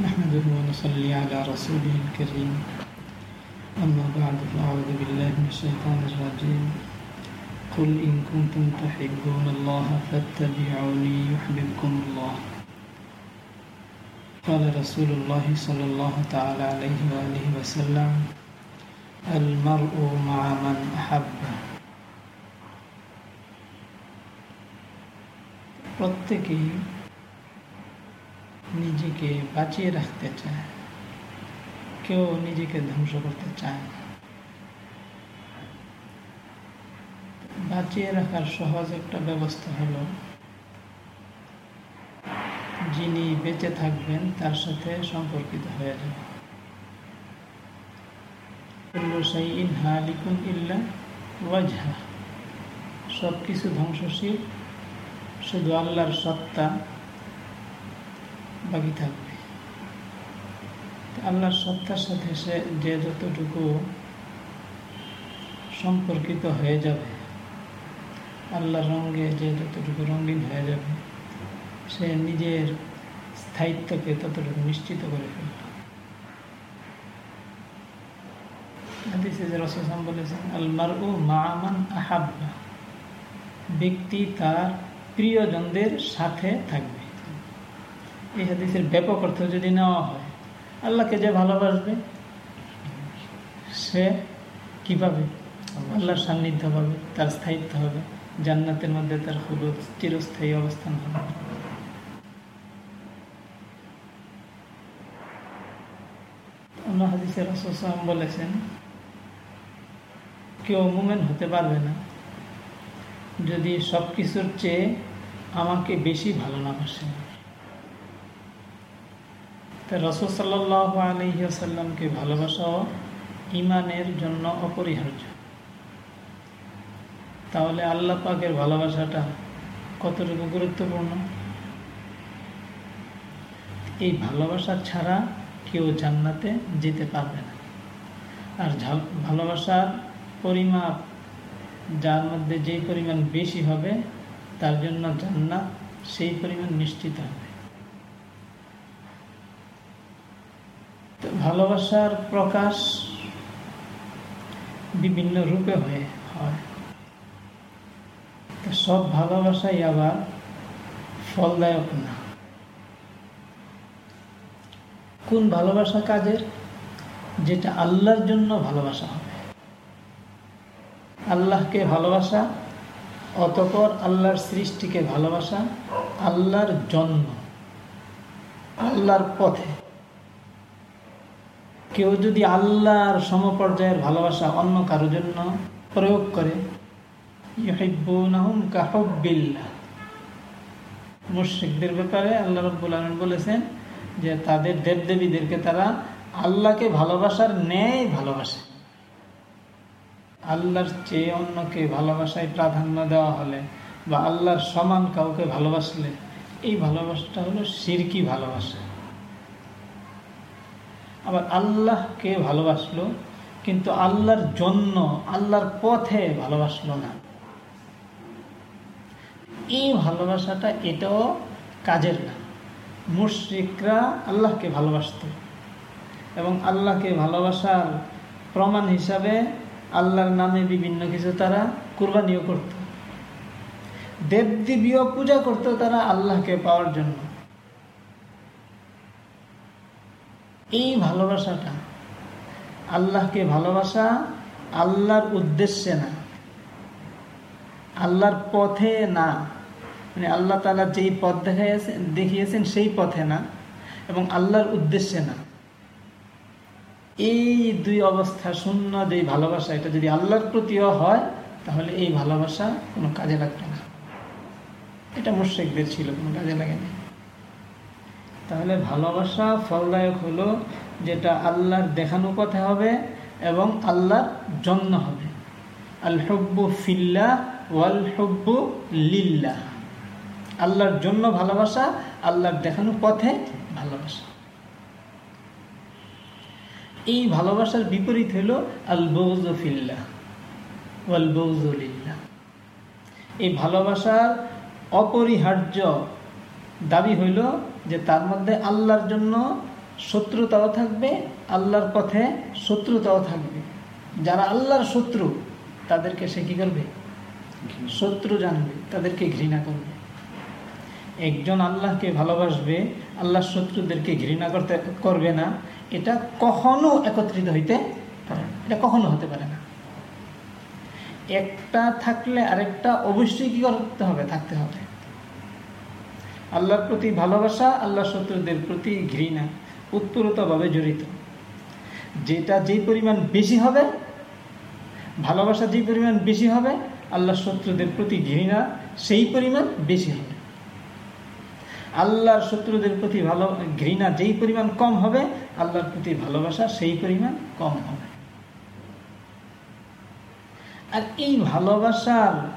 نحمده ونصلي على رسوله الكريم أما بعد فأعوذ بالله من الشيطان الرجيم قل إن كنتم تحبون الله فاتبعوني يحببكم الله قال رسول الله صلى الله تعالى عليه وآله وسلم المرء مع من أحب প্রত্যেকেই নিজেকে বাঁচিয়ে রাখতে চায়। কেউ নিজেকে ধ্বংস করতে চায় বাঁচিয়ে রাখার সহজ একটা ব্যবস্থা হলো, যিনি বেঁচে থাকবেন তার সাথে সম্পর্কিত হয়ে যাবে। সব কিছু ধ্বংসশীল, শুধু আল্লাহর সত্তা বাকি থাকবে আল্লাহর সত্তার সাথে সে যে যতটুকু সম্পর্কিত হয়ে যাবে, আল্লাহর রঙে যে যতটুকু রঙিন হয়ে যাবে, সে নিজের স্থায়িত্বকে ততটুকু নিশ্চিত করে রসম বলেছেন আলমার ও মামান আহাব্বা। ব্যক্তি তার প্রিয়জনদের সাথে থাকবে। এই হাদিসের ব্যাপক অর্থ যদি নেওয়া হয়, আল্লাহকে যে ভালোবাসবে, সে কি পাবে? আল্লাহর সান্নিধ্য পাবে, তার স্থায়িত্ব হবে, জান্নাতের মধ্যে তার হলুদ চিরস্থায়ী অবস্থান হবে। অন্য বলেছেন, কেউ মুমেন হতে পারবে না যদি সব কিছুর চেয়ে আমাকে বেশি ভালো না বাসে। রসদ সাল্লাহ আলহিসাল্লামকে ভালোবাসাও ইমানের জন্য অপরিহার্য। তাহলে আল্লাহ পাকের ভালোবাসাটা কতটুকু গুরুত্বপূর্ণ? এই ভালোবাসা ছাড়া কেউ জান্নাতে যেতে পারবে না। আর ভালোবাসার পরিমাপ যার মধ্যে যেই পরিমাণ বেশি হবে, তার জন্য জান্নাত সেই পরিমাণ নিশ্চিত হবে তো ভালোবাসার প্রকাশ বিভিন্ন রূপে হয়ে, হয়। সব ভালোবাসাই আবার ফলদায়ক না। কোন ভালোবাসা কাজের? যেটা আল্লাহর জন্য ভালোবাসা হবে। আল্লাহকে ভালোবাসা, অতপর আল্লাহর সৃষ্টিকে ভালোবাসা, আল্লাহর জন্ম আল্লাহর পথে। কেউ যদি আল্লাহর সমপর্যায়ের ভালোবাসা অন্য কারোর জন্য প্রয়োগ করে মুশ্রিকদের ব্যাপারে আল্লাহ রব্বুল আলম বলেছেন যে তাদের দেবদেবীদেরকে তারা আল্লাহকে ভালোবাসার ন্যায় ভালোবাসে। আল্লাহর চেয়ে অন্যকে ভালোবাসায় প্রাধান্য দেওয়া হলে বা আল্লাহর সমান কাউকে ভালোবাসলে, এই ভালোবাসাটা হলো সিরকি ভালোবাসা। আবার আল্লাহকে ভালোবাসলো, কিন্তু আল্লাহর জন্য, আল্লাহর পথে ভালোবাসলো না। এই ভালোবাসাটা এটাও কাজের না। মুশ্রিকরা আল্লাহকে ভালোবাসত এবং আল্লাহকে ভালোবাসার প্রমাণ হিসাবে আল্লাহর নামে বিভিন্ন কিছু তারা কুরবানিও করত। দেবদেবীও পূজা করত তারা আল্লাহকে পাওয়ার জন্য। এই ভালোবাসাটা। আল্লাহকে ভালোবাসা আল্লাহর উদ্দেশ্যে না। আল্লাহর পথে না। মানে আল্লাহ তালা যেই পথ দেখাইয়াছেন দেখিয়েছেন সেই পথে না এবং আল্লাহর উদ্দেশ্যে না। এই দুই অবস্থা শূন্য যে ভালোবাসা। এটা যদি আল্লাহর প্রতিও হয়, তাহলে এই ভালোবাসা কোনো কাজে লাগবে না। এটা মুর্শেকদের ছিল, কোনো কাজে লাগে না তাহলে ভালোবাসা ফলদায়ক হলো যেটা আল্লাহর দেখানো পথে হবে এবং আল্লাহর জন্য হবে। আল ফিল্লা ওয়াল হব্বু লিল্লা আল্লাহর জন্য ভালোবাসা, আল্লাহর দেখানো পথে ভালোবাসা। এই ভালোবাসার বিপরীত হলো আল বৌজফিল্লা ওয়াল বৌজলিল্লা এই ভালোবাসার অপরিহার্য দাবি হইল যে তার মধ্যে আল্লাহর জন্য শত্রুতাও থাকবে আল্লাহর পথে শত্রুতাও থাকবে। যারা আল্লাহর শত্রু তাদেরকে সে কী করবে? শত্রু জানবে তাদেরকে ঘৃণা করবে। একজন আল্লাহকে ভালোবাসবে আল্লাহর শত্রুদেরকে ঘৃণা করতে করবে না এটা কখনো একত্রিত হইতে পারে এটা কখনো হতে পারে না। একটা থাকলে আরেকটা অবশ্যই কি করতে হবে? থাকতে হবে। আল্লাহর প্রতি ভালোবাসা আল্লাহ শত্রুদের প্রতি ঘৃণা উত্তরতভাবে জড়িত। যেটা যেই পরিমাণ বেশি হবে, ভালোবাসা যেই পরিমাণ বেশি হবে আল্লাহ শত্রুদের প্রতি ঘৃণা সেই পরিমাণ বেশি হবে। আল্লাহর শত্রুদের প্রতি ভালো, ঘৃণা যেই পরিমাণ কম হবে, আল্লাহর প্রতি ভালোবাসা সেই পরিমাণ কম হবে। আর এই ভালোবাসার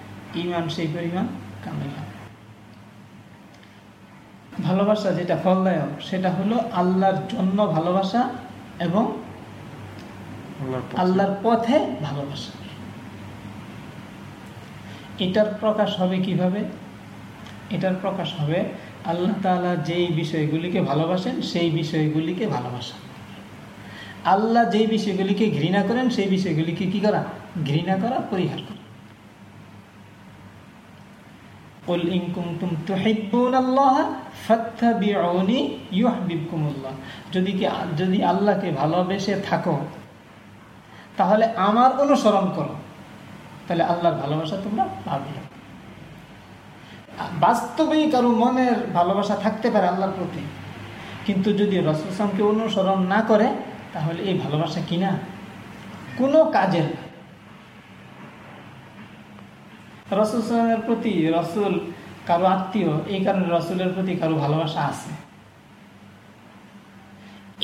ইমান সেই পরিমাণ কামেল ভালোবাসা যেটা ফলদায়ক সেটা হলো আল্লাহর জন্য ভালোবাসা এবং আল্লাহর পথে। ভালোবাসা। এটার প্রকাশ হবে কীভাবে? এটার প্রকাশ হবে আল্লাহ তালা যেই বিষয়গুলিকে ভালোবাসেন সেই বিষয়গুলিকে ভালোবাসা। আল্লাহ যেই বিষয়গুলিকে ঘৃণা করেন সেই বিষয়গুলিকে কি করা? ঘৃণা করা পরিহার করা। যদি কি যদি আল্লাহকে ভালোবেসে থাকো, তাহলে আমার অনুসরণ করো। তাহলে আল্লাহর ভালোবাসা তোমরা পাবে। বাস্তবেই কারও মনের ভালোবাসা থাকতে পারে আল্লাহর প্রতি। কিন্তু যদি রসুলসামকে অনুসরণ না করে, তাহলে এই ভালোবাসা কিনা? কোনো কাজের না রসুল প্রতি রসুল কারও আত্মীয়, এই কারণে রসুলের প্রতি কারও ভালোবাসা আছে।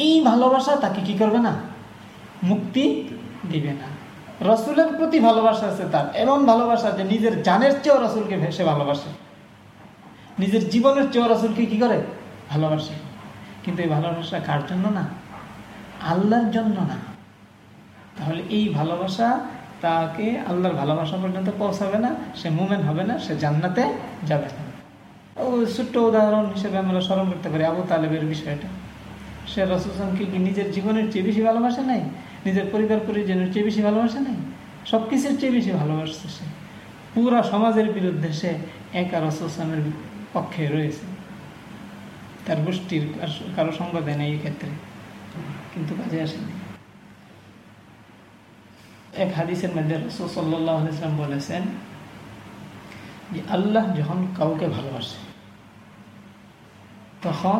এই ভালোবাসা তাকে কি করবে না? মুক্তি দিবে না। রসুলের প্রতি ভালোবাসা আছে তার। এমন ভালোবাসা যে নিজের জানের চেয়েও রসুলকে ভেসে ভালোবাসে। নিজের জীবনের চেয়েও রসুলকে কি করে? ভালোবাসে। কিন্তু এই ভালোবাসা কার জন্য না? আল্লাহর জন্য না। তাহলে এই ভালোবাসা তাকে আল্লাহর ভালোবাসা পর্যন্ত পৌঁছাবে না, সে মুমেন হবে না, সে জান্নাতে যাবে না। ও ছোট্ট উদাহরণ হিসেবে আমরা স্মরণ করতে পারি আবু তালেবের বিষয়টা। সে রসুলকে কি নিজের জীবনের চেয়ে বেশি ভালোবাসে নাই? নিজের পরিবার পরিজনের চেয়ে বেশি ভালোবাসে নাই? সব কিছুর চেয়ে বেশি ভালোবাসছে সে। পুরা সমাজের বিরুদ্ধে সে একা রসুলের পক্ষে রয়েছে। তার গোষ্ঠীর কারও সঙ্গ দেয় না এই ক্ষেত্রে কিন্তু কাজে আসেনি। এক হাদিসের মধ্যে রসুল বলেছেন যে, আল্লাহ যখন কাউকে ভালোবাসে, তখন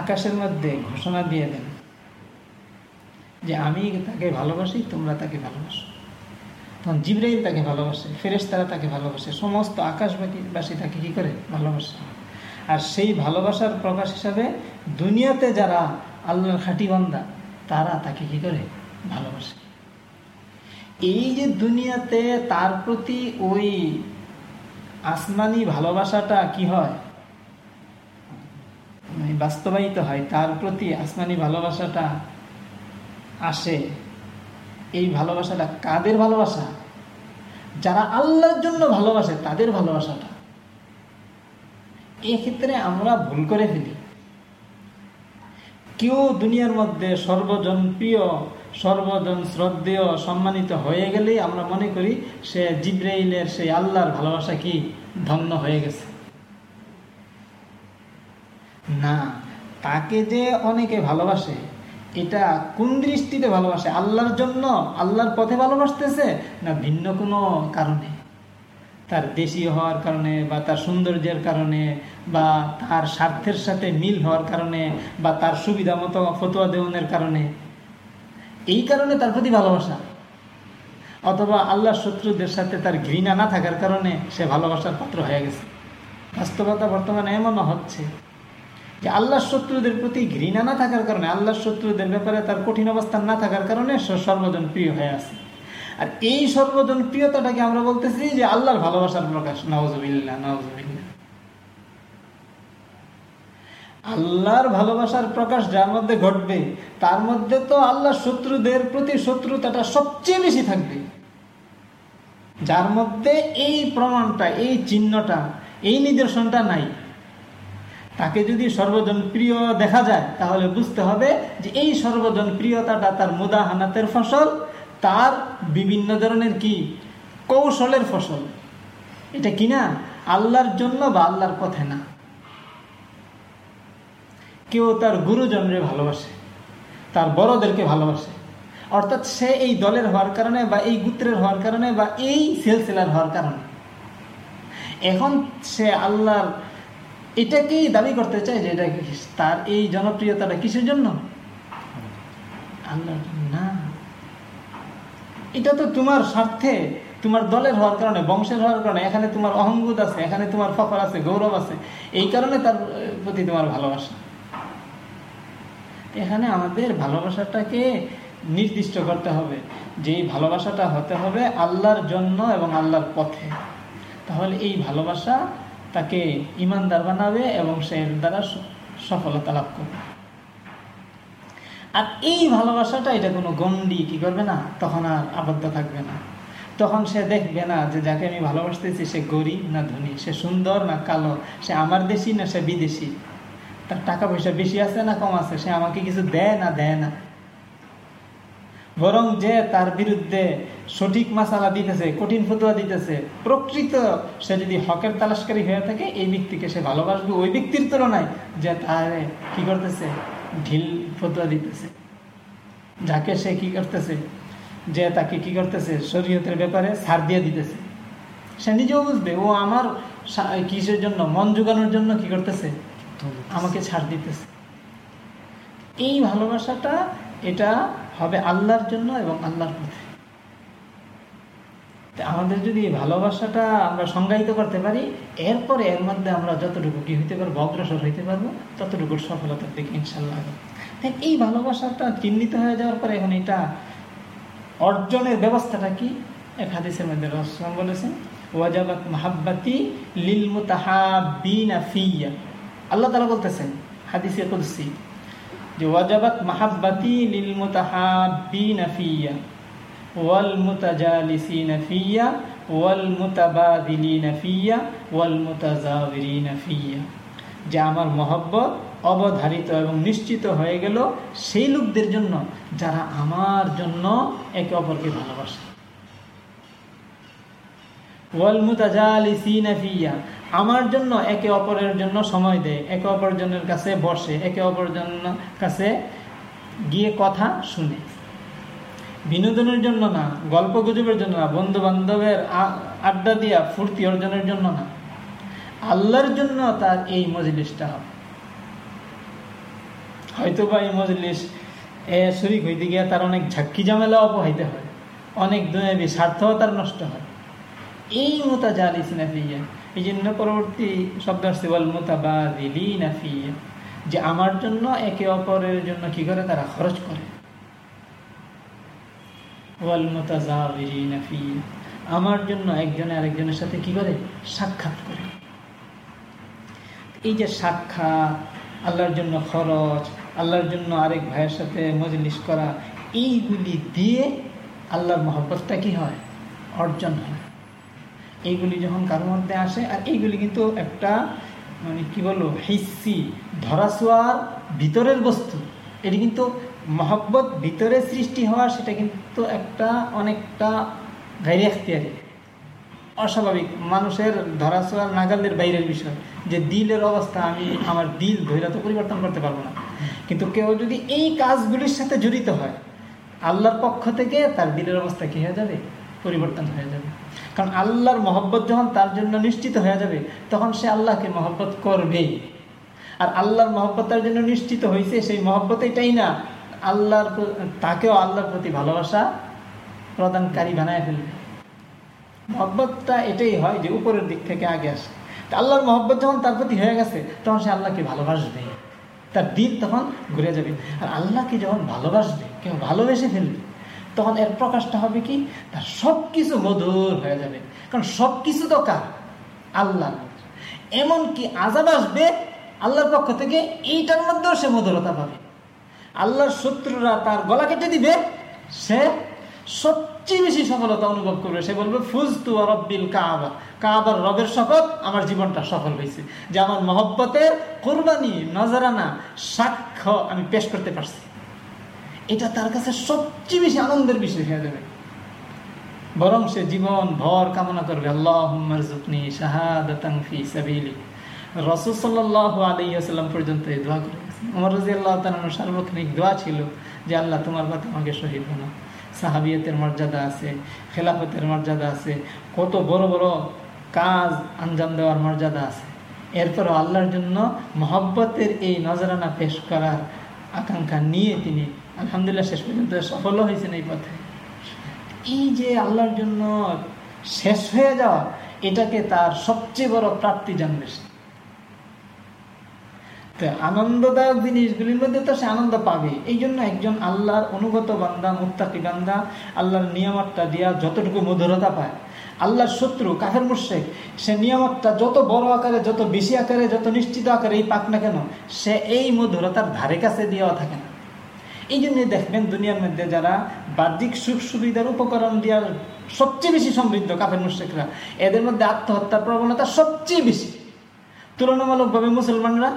আকাশের মধ্যে ঘোষণা দিয়ে দেন যে, আমি তাকে ভালোবাসি, তোমরা তাকে ভালোবাসো। তখন জিব্রাইল তাকে ভালোবাসে ফেরেস তারা তাকে ভালোবাসে, সমস্ত আকাশবাসী তাকে কি করে? ভালোবাসে। আর সেই ভালোবাসার প্রকাশ হিসাবে দুনিয়াতে যারা আল্লাহর খাটি বান্দা, তারা তাকে কি করে? ভালোবাসে। এই যে দুনিয়াতে তার প্রতি ওই আসমানি ভালোবাসাটা কি হয়? মানে বাস্তবায়িত হয়, তার প্রতি আসমানি ভালোবাসাটা আসে। এই ভালোবাসাটা কাদের ভালোবাসা? যারা আল্লাহর জন্য ভালোবাসে, তাদের ভালোবাসাটা। এক্ষেত্রে আমরা ভুল করে ফেলি। কেউ দুনিয়ার মধ্যে সর্বজন প্রিয় সর্বজন শ্রদ্ধেয় সম্মানিত হয়ে গেলেই আমরা মনে করি সে জিব্রাইলের সেই আল্লাহর ভালোবাসা কি ধন্য হয়ে গেছে। না, তাকে যে অনেকে ভালোবাসে, এটা কোন দৃষ্টিতে ভালোবাসে? আল্লাহর জন্য, আল্লাহর পথে ভালোবাসতেছে না ভিন্ন কোনো কারণে? তার দেশীয় হওয়ার কারণে বা তার সৌন্দর্যের কারণে বা তার স্বার্থের সাথে মিল হওয়ার কারণে বা তার সুবিধা মতো ফতোয়া দেওয়ানের কারণে এই কারণে তার প্রতি ভালোবাসা। অথবা আল্লাহ শত্রুদের সাথে তার ঘৃণা না থাকার কারণে সে ভালোবাসার পাত্র হয়ে গেছে। বাস্তবতা বর্তমানে এমনও হচ্ছে যে আল্লাহর শত্রুদের প্রতি ঘৃণা না থাকার কারণে আল্লাহর শত্রুদের ব্যাপারে তার কঠিন অবস্থান না থাকার কারণে সে সর্বজন প্রিয় হয়ে আছে। আর এই সর্বজন প্রিয়তাটাকে আমরা বলতেছি যে আল্লাহর ভালোবাসার প্রকাশ। নওয়াজবিল্লা নওয়াজবিল্লা আল্লাহর ভালোবাসার প্রকাশ যার মধ্যে ঘটবে, তার মধ্যে তো আল্লাহর শত্রুদের প্রতি শত্রুতাটা সবচেয়ে বেশি থাকবে। যার মধ্যে এই প্রমাণটা, এই চিহ্নটা, এই নিদর্শনটা নাই। তাকে যদি সর্বজন প্রিয় দেখা যায়, তাহলে বুঝতে হবে যে এই সর্বজন প্রিয়তাটা তার মুদাহানাতের ফসল, তার বিভিন্ন ধরনের কি? কৌশলের ফসল। এটা কিনা? আল্লাহর জন্য বা আল্লাহর পথে না। কেউ তার গুরুজনরে ভালোবাসে, তার বড়দেরকে ভালোবাসে। অর্থাৎ সে এই দলের হওয়ার কারণে বা এই গুত্রের হওয়ার কারণে বা এই সেলসেলার হওয়ার কারণে। এখন সে আল্লাহর এটাকেই দাবি করতে চায় যে এটা তার এই জনপ্রিয়তাটা কিসের জন্য? আল্লাহর না। এটা তো তোমার স্বার্থে, তোমার দলের হওয়ার কারণে, বংশের হওয়ার কারণে, এখানে তোমার অহংবোধ আছে, এখানে তোমার ফখর আছে, গৌরব আছে। এই কারণে তার প্রতি তোমার ভালোবাসা। এখানে আমাদের ভালোবাসাটাকে নির্দিষ্ট করতে হবে। যে এই ভালোবাসাটা হতে হবে আল্লাহর জন্য এবং আল্লাহর পথে। তাহলে এই ভালোবাসা তাকে ইমানদার বানাবে এবং সে দ্বারা সফলতা লাভ করবে। আর এই ভালোবাসাটা, এটা কোনো গন্ডি কি করবে না? তখন আর আবদ্ধ থাকবে না। তখন সে দেখবে না যে যাকে আমি ভালোবাসতেছি সে গরিব না ধনী, সে সুন্দর না কালো, সে আমার দেশি না সে বিদেশি। তার টাকা পয়সা বেশি আছে না কম আছে? সে আমাকে কিছু দেয় না দেয় না। বরং যে তার বিরুদ্ধে সঠিক মাসালা দিতেছে, কঠিন ফতুয়া দিতেছে, প্রকৃত সে যদি হকের তালাশকারী হয়ে থাকে, এই ব্যক্তিকে সে ভালোবাসবে ওই ব্যক্তির তুলনায় যে তার কি করতেছে? ঢিল ফতুয়া দিতেছে। যাকে সে কি করতেছে? যে তাকে কি করতেছে? শরীয়তের ব্যাপারে সার দিয়ে দিতেছে। সে নিজেও বুঝবে, ও আমার কিসের জন্য, মন জোগানোর জন্য কি করতেছে? আমাকে ছাড় দিতেছে। এই ভালোবাসাটা, এটা হবে আল্লাহর জন্য এবং আল্লাহর পথে। আমাদের যদি ভালোবাসাটা আমরা সংজ্ঞায়িত করতে পারি, এরপরে এর মধ্যে আমরা যতটুকু কি হইতে পারব, অগ্রসর হইতে পারব, ততটুকু সফলতার দিকে ইনশাল্লাহ তাই এই ভালোবাসাটা চিহ্নিত হয়ে যাওয়ার পরে এখন এটা অর্জনের ব্যবস্থাটা কি? এক হাদিসের মধ্যে রসলাম বলেছেন, ওয়াজাবাত মাহাব্বাতি লিল মুতাহাবিনা ফিয়া। আল্লাহ তালা বলতেছেন, হাদিসে কুদসি, যে ওয়াজাবাত মাহাব্বাতি লিল মুতাহাবিনা ফিয়া ওয়াল মুতাজালিসিনা ফিয়া ওয়াল মুতাবাদিলিনা ফিয়া ওয়াল মুতাজাবিরিনা ফিয়া। যে আমার মহব্বত অবধারিত এবং নিশ্চিত হয়ে গেল সেই লোকদের জন্য যারা আমার জন্য একে অপরকে ভালোবাসে। ওয়াল মুতাজালিসিনা ফিয়া আমার জন্য একে অপরের জন্য সময় দেয়, একে অপরজনের কাছে বসে, একে অপরজন কাছে গিয়ে কথা শুনে। বিনোদনের জন্য না, গল্প গুজবের জন্য না বন্ধু বান্ধবের আড্ডা দিয়া ফুর্তি অর্জনের জন্য না। আল্লাহর জন্য তার এই মজলিসটা। হবে হয়তো বা এই মজলিস এ শরিক হইতে গিয়ে তার অনেক ঝাক্কি ঝামেলা অপহাইতে হয়, অনেক দুনিয়াবি স্বার্থও তার নষ্ট হয়। এই মোতা জালিস নাফিয়া এই জন্য পরবর্তী শব্দ আসছে বল যে আমার জন্য একে অপরের জন্য কি করে? তারা খরচ করে। আমার জন্য একজনে আরেকজনের সাথে কি করে? সাক্ষাৎ করে। এই যে সাক্ষাৎ, আল্লাহর জন্য খরচ, আল্লাহর জন্য আরেক ভাইয়ের সাথে মজলিস করা, এইগুলি দিয়ে আল্লাহর মহব্বতটা কি হয়? অর্জন হয়। এইগুলি যখন কারোর মধ্যে আসে, আর এইগুলি কিন্তু একটা মানে কি বলব, হিসি, ধরাছোয়ার ভিতরের বস্তু। এটি কিন্তু মহব্বত ভিতরে সৃষ্টি হওয়া, সেটা কিন্তু একটা অনেকটা গাইরে এখতিয়ারি। অস্বাভাবিক মানুষের ধরাছোয়ার নাগালের বাইরের বিষয়, যে দিলের অবস্থা, আমি আমার দিল ধৈর্য তো পরিবর্তন করতে পারব না। কিন্তু কেউ যদি এই কাজগুলির সাথে জড়িত হয়, আল্লাহর পক্ষ থেকে তার দিলের অবস্থা কি হয়ে যাবে? পরিবর্তন হয়ে যাবে। কারণ আল্লাহর মহব্বত যখন তার জন্য নিশ্চিত হয়ে যাবে, তখন সে আল্লাহকে মহব্বত করবেই আর আল্লাহর মহব্বত তার জন্য নিশ্চিত হয়েছে, সেই মহব্বত এটাই না। আল্লাহর তাকেও আল্লাহর প্রতি ভালোবাসা প্রদানকারী বানায় ফেলবে। মহব্বতটা এটাই হয় যে উপরের দিক থেকে আগে আসে। আল্লাহর মহব্বত যখন তার প্রতি হয়ে গেছে, তখন সে আল্লাহকে ভালোবাসবে। তার দিন তখন ঘুরে যাবে। আর আল্লাহকে যখন ভালোবাসবে, কেউ ভালোবেসে ফেলবে তখন এর প্রকাশটা হবে কি? তার সব কিছু মধুর হয়ে যাবে। কারণ সব কিছু তো কার? আল্লাহ। এমনকি আজাব আসবে, আল্লাহর পক্ষ থেকে এইটার মধ্যেও সে মধুরতা পাবে। আল্লাহর শত্রুরা তার গলা কেটে দিবে, সে সবচেয়ে বেশি সফলতা অনুভব করবে। সে বলবে ফুজ তু রব্বিল কাবা। কাবার রবের শপথ আমার জীবনটা সফল হয়েছে। যে আমার মহব্বতের কোরবানি, নজরানা, সাক্ষ্য আমি পেশ করতে পারছি। এটা তার কাছে সবচেয়ে বেশি আনন্দের বিষয় হয়ে যাবে। বরং সে জীবন ভর কামনা করবে আল্লাহ শাহাদি সাবিলি রসুল সাল্লাহ আলিয়াল্লাম পর্যন্ত আল্লাহ ছিল যে, আল্লাহ, তোমার শহীদ সাহাবিয়তের মর্যাদা আছে, খেলাফতের মর্যাদা আছে, কত বড় বড় কাজ আঞ্জাম দেওয়ার মর্যাদা আছে। এরপরও আল্লাহর জন্য মহব্বতের এই নজরানা পেশ করার আকাঙ্ক্ষা নিয়ে তিনি আলহামদুলিল্লাহ, শেষ পর্যন্ত সফল হয়েছেন এই পথে। এই যে আল্লাহর জন্য শেষ হয়ে যাওয়া, এটাকে তার সবচেয়ে বড় প্রাপ্তি জানবে আনন্দদায়ক জিনিসগুলির মধ্যে তো সে আনন্দ পাবে। এই জন্য একজন আল্লাহর অনুগত বান্দা মুক্তাকি বান্দা, আল্লাহর নিয়ামতটা দিয়া যতটুকু মধুরতা পায়, আল্লাহর শত্রু, কাফের মুর্শেক সে নিয়ামতটা যত বড় আকারে, যত বেশি আকারে, যত নিশ্চিত আকারে এই পাক না কেন, সে এই মধুরতার ধারে কাছে দেওয়া থাকে না। এই জন্য দেখবেন দুনিয়ার মধ্যে যারা বাহ্যিক সুখ সুবিধার উপকরণ দেওয়ার সবচেয়ে বেশি সমৃদ্ধ কাফের মুর্শেকরা এদের মধ্যে আত্মহত্যার প্রবণতা সবচেয়ে বেশি। তুলনামূলকভাবে মুসলমানরা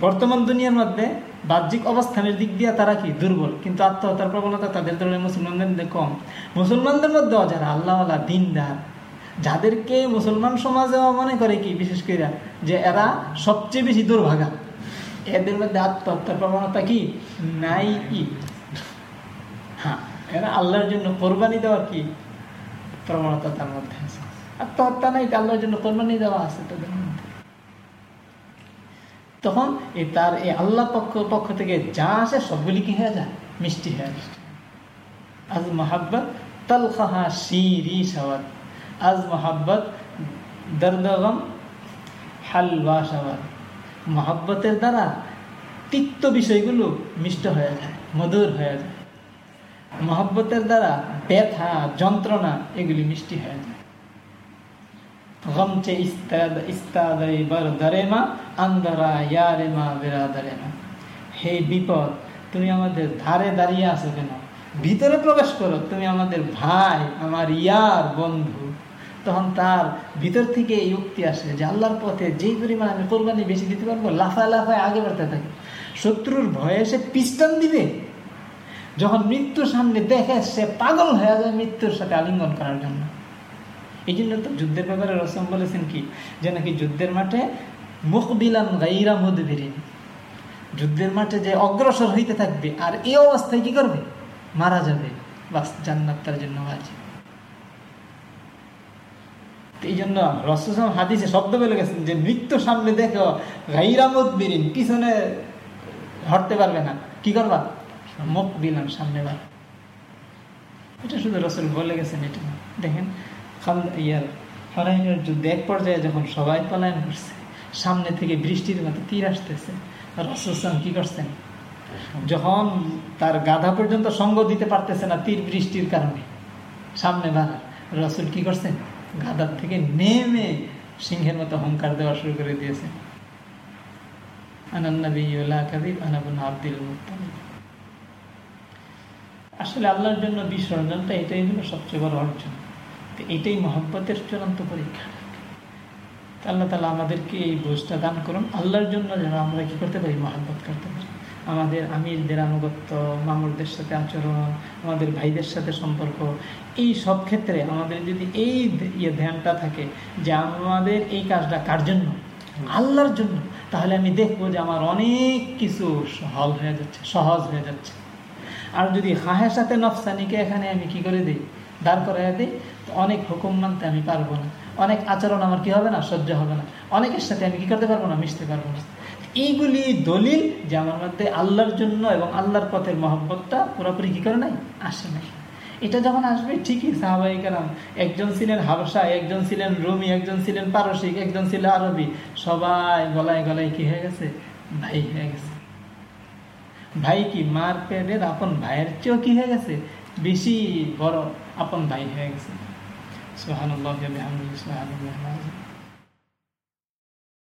বর্তমান দুনিয়ার মধ্যে বাহ্যিক অবস্থানের দিক দিয়ে তারা কি? দুর্বল। কিন্তু আত্মহত্যার প্রবণতা তাদের তুলনায় মুসলমানদের মধ্যে কম। মুসলমানদের মধ্যে যারা আল্লাহ আল্লাহ দিনদার, যাদেরকে মুসলমান সমাজেও মনে করে কি? বিশেষ করে যে এরা সবচেয়ে বেশি দুর্ভাগা। এদের মধ্যে আত্মহত্যার প্রবণতা কি নাই কি হ্যাঁ আল্লাহর জন্য কোরবানি দেওয়ার কি প্রবণতা তার মধ্যে আছে আত্মহত্যা নাই আল্লাহর জন্য কোরবানি দেওয়া আছে তাদের মধ্যে তখন এই তার এই আল্লাহ পক্ষ পক্ষ থেকে যা আসে সবগুলি কি হয়ে যায় মিষ্টি হয়ে যায় আজ মোহাব্বত তলখাহা শিরি সওয়াদ আজ মোহাব্বত দর্দগম হালওয়া সওয়াদ মহাব্বতের দ্বারা তিক্ত বিষয়গুলো মিষ্ট হয়ে যায়, মধুর হয়ে যায়। মহব্বতের দ্বারা ব্যথা, যন্ত্রণা এগুলি মিষ্টি হয়ে যায়। হে বিপদ, তুমি আমাদের ধারে দাঁড়িয়ে আছো কেন? ভিতরে প্রবেশ করো, তুমি আমাদের ভাই, আমার ইয়ার বন্ধু। তখন তার ভিতর থেকে এই উক্তি আসে যে আল্লাহর পথে যেই পরিমাণ আমি কোরবানি বেশি দিতে পারব, লাফায় লাফায় আগে বাড়তে থাকে। শত্রুর ভয়ে সে পিস্টান দিবে। যখন মৃত্যুর সামনে দেখে সে পাগল হয়ে যায় মৃত্যুর সাথে আলিঙ্গন করার জন্য। এই জন্য তো যুদ্ধের ব্যাপারে রসম বলেছেন কি? যে নাকি যুদ্ধের মাঠে মুখ বিলান গাইরা মধুবিরিন যুদ্ধের মাঠে যে অগ্রসর হইতে থাকবে, আর এই অবস্থায় কি করবে? মারা যাবে। বাস জান্নাত তার জন্য আছে এই জন্য রসম হাদিসে শব্দ বলে গেছেন যে মৃত্যু সামনে দেখো গাইরামত বিরিন পিছনে হটতে পারবে না। কি করবা? মুখ বিলান সামনে বার এটা শুধু রসুল বলে গেছেন, এটা দেখেন ইয়ার হরাইনের যুদ্ধে, এক পর্যায়ে যখন সবাই পলায়ন করছে, সামনে থেকে বৃষ্টির মতো তীর আসতেছে রসুলাম কি করছেন? যখন তার গাধা পর্যন্ত সঙ্গ দিতে পারতেছে না তীর বৃষ্টির কারণে, সামনে বাড়ার রসুল কি করছেন? গাদার থেকে নেমে সিংহের মতো হংকার দেওয়া শুরু করে দিয়েছে। আসলে আল্লাহর জন্য বিসর্জনটা এটাই হলো সবচেয়ে বড় অর্জন। এটাই মহব্বতের চূড়ান্ত পরীক্ষা। আল্লাহ তালা আমাদেরকে এই বোঝটা দান করুন। আল্লাহর জন্য যেন আমরা কি করতে পারি? মহাব্বত করতে পারি। আমাদের আমিরদের আনুগত্য মামুরদের সাথে আচরণ আমাদের ভাইদের সাথে সম্পর্ক এই সব ক্ষেত্রে আমাদের যদি এই ইয়ে ধ্যানটা থাকে যে আমাদের এই কাজটা কার জন্য? আল্লাহর জন্য। তাহলে আমি দেখব যে আমার অনেক কিছু সহল হয়ে যাচ্ছে সহজ হয়ে যাচ্ছে। আর যদি হাহের সাথে নফসানিকে এখানে আমি কি করে দিই? দাঁড় করাই দিই? অনেক হুকুম মানতে আমি পারব না। অনেক আচরণ আমার কি হবে না? সহ্য হবে না। অনেকের সাথে আমি কি করতে পারব না? মিশতে পারব না। এইগুলি দলিল যে আমার মধ্যে আল্লাহর জন্য এবং আল্লাহর পথের মহব্বতটা পুরোপুরি কি করে নাই? আসে নাই। এটা যখন আসবে, ঠিকই সাহাবাই কালাম একজন ছিলেন হাবসা একজন ছিলেন রুমি, একজন ছিলেন পারসিক, একজন ছিল আরবি, সবাই গলায় গলায় কি হয়ে গেছে? ভাই হয়ে গেছে। ভাই কি মার পেটের আপন ভাইয়ের চেয়েও কি হয়ে গেছে? বেশি বড় আপন ভাই হয়ে গেছে। সোহানুল্লাহ সোহানুল্লাহ